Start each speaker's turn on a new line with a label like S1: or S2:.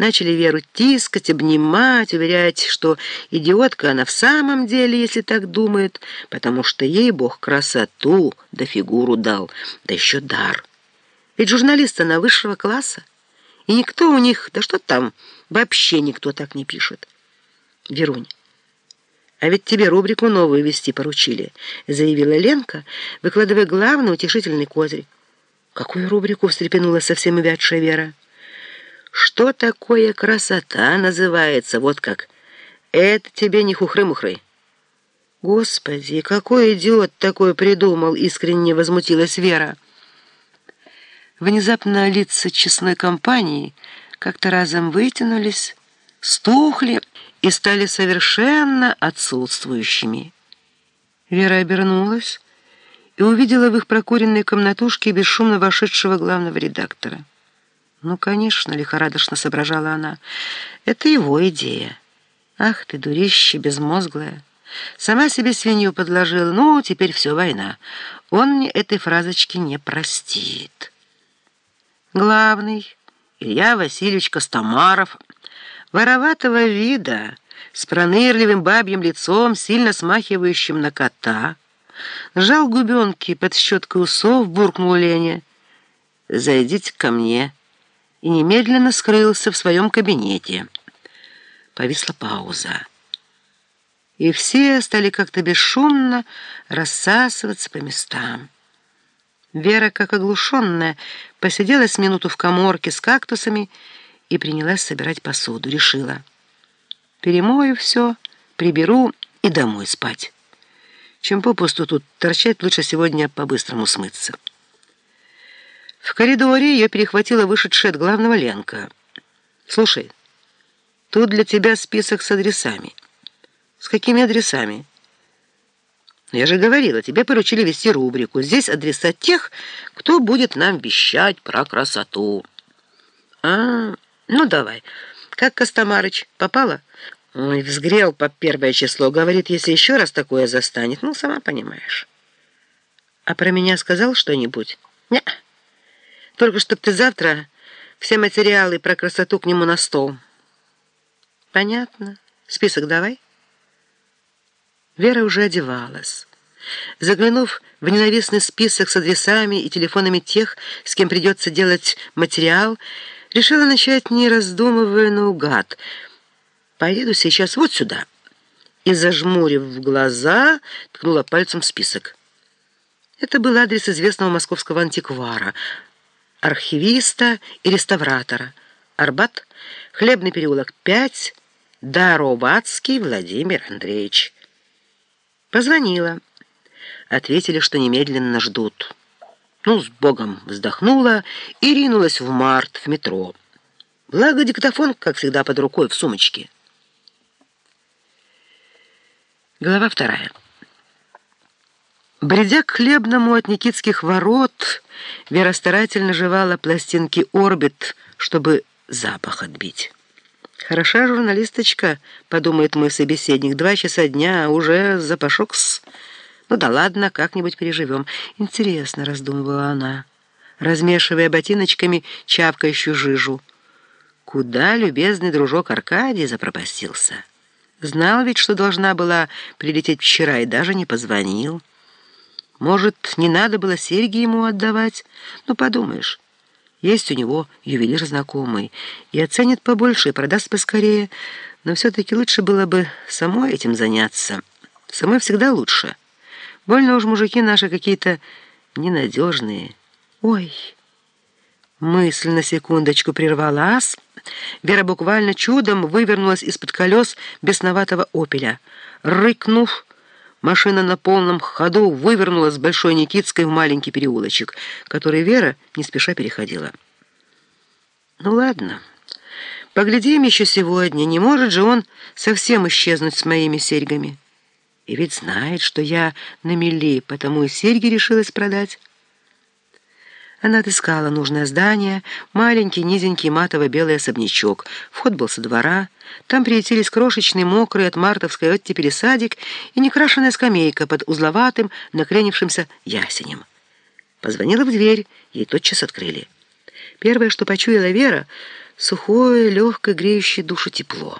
S1: Начали Веру тискать, обнимать, уверять, что идиотка она в самом деле, если так думает, потому что ей Бог красоту да фигуру дал, да еще дар. Ведь журналист она высшего класса, и никто у них, да что там, вообще никто так не пишет. Верунь, а ведь тебе рубрику новую вести поручили, заявила Ленка, выкладывая главный утешительный козырь. Какую рубрику встрепенула совсем увядшая Вера? Что такое красота называется, вот как. Это тебе не хухры-мухры. Господи, какой идиот такой придумал, искренне возмутилась Вера. Внезапно лица честной компании как-то разом вытянулись, стухли и стали совершенно отсутствующими. Вера обернулась и увидела в их прокуренной комнатушке бесшумно вошедшего главного редактора. «Ну, конечно», — лихорадочно соображала она, — «это его идея. Ах ты, дурище безмозглая! Сама себе свинью подложила, ну, теперь все, война. Он мне этой фразочки не простит». Главный, Илья Васильевич Костомаров, вороватого вида, с пронырливым бабьим лицом, сильно смахивающим на кота, сжал губенки под щеткой усов, буркнул Лене. «Зайдите ко мне» и немедленно скрылся в своем кабинете. Повисла пауза. И все стали как-то бесшумно рассасываться по местам. Вера, как оглушенная, посидела с минуту в коморке с кактусами и принялась собирать посуду. Решила. Перемою все, приберу и домой спать. Чем попусту тут торчать, лучше сегодня по-быстрому смыться. В коридоре ее перехватила вышедшая от главного Ленка. «Слушай, тут для тебя список с адресами». «С какими адресами?» «Я же говорила, тебе поручили вести рубрику. Здесь адреса тех, кто будет нам вещать про красоту». «А, ну давай. Как Костомарыч, попала?» «Ой, взгрел по первое число. Говорит, если еще раз такое застанет, ну, сама понимаешь». «А про меня сказал что-нибудь?» «Не-а». Только чтоб ты завтра все материалы про красоту к нему на стол. Понятно. Список давай. Вера уже одевалась. Заглянув в ненавистный список с адресами и телефонами тех, с кем придется делать материал, решила начать, не раздумывая наугад. «Поеду сейчас вот сюда». И, зажмурив глаза, ткнула пальцем в список. Это был адрес известного московского антиквара — архивиста и реставратора. Арбат, Хлебный переулок 5, Даровацкий Владимир Андреевич. Позвонила. Ответили, что немедленно ждут. Ну, с Богом вздохнула и ринулась в март в метро. Благо диктофон, как всегда, под рукой в сумочке. Глава вторая. Бредя к хлебному от Никитских ворот, Вера старательно жевала пластинки «Орбит», чтобы запах отбить. «Хороша журналисточка», — подумает мой собеседник, «два часа дня, а уже запашок-с...» «Ну да ладно, как-нибудь переживем». «Интересно», — раздумывала она, размешивая ботиночками чавкающую жижу. «Куда любезный дружок Аркадий запропастился? Знал ведь, что должна была прилететь вчера, и даже не позвонил». Может, не надо было серьги ему отдавать? Ну, подумаешь, есть у него ювелир знакомый, и оценит побольше, и продаст поскорее. Но все-таки лучше было бы самой этим заняться. Самой всегда лучше. Больно уж мужики наши какие-то ненадежные. Ой... Мысль на секундочку прервалась. Вера буквально чудом вывернулась из-под колес бесноватого опеля. Рыкнув, Машина на полном ходу вывернула с Большой Никитской в маленький переулочек, который Вера не спеша переходила. «Ну ладно, поглядим еще сегодня, не может же он совсем исчезнуть с моими серьгами. И ведь знает, что я на мели, потому и серьги решилась продать». Она отыскала нужное здание, маленький, низенький матово-белый особнячок. Вход был со двора. Там приютились крошечный, мокрый от мартовской оттепели садик и некрашенная скамейка под узловатым, накренившимся ясенем. Позвонила в дверь, ей тотчас открыли. Первое, что почуяла Вера, Сухое, легкое, греющее душу тепло.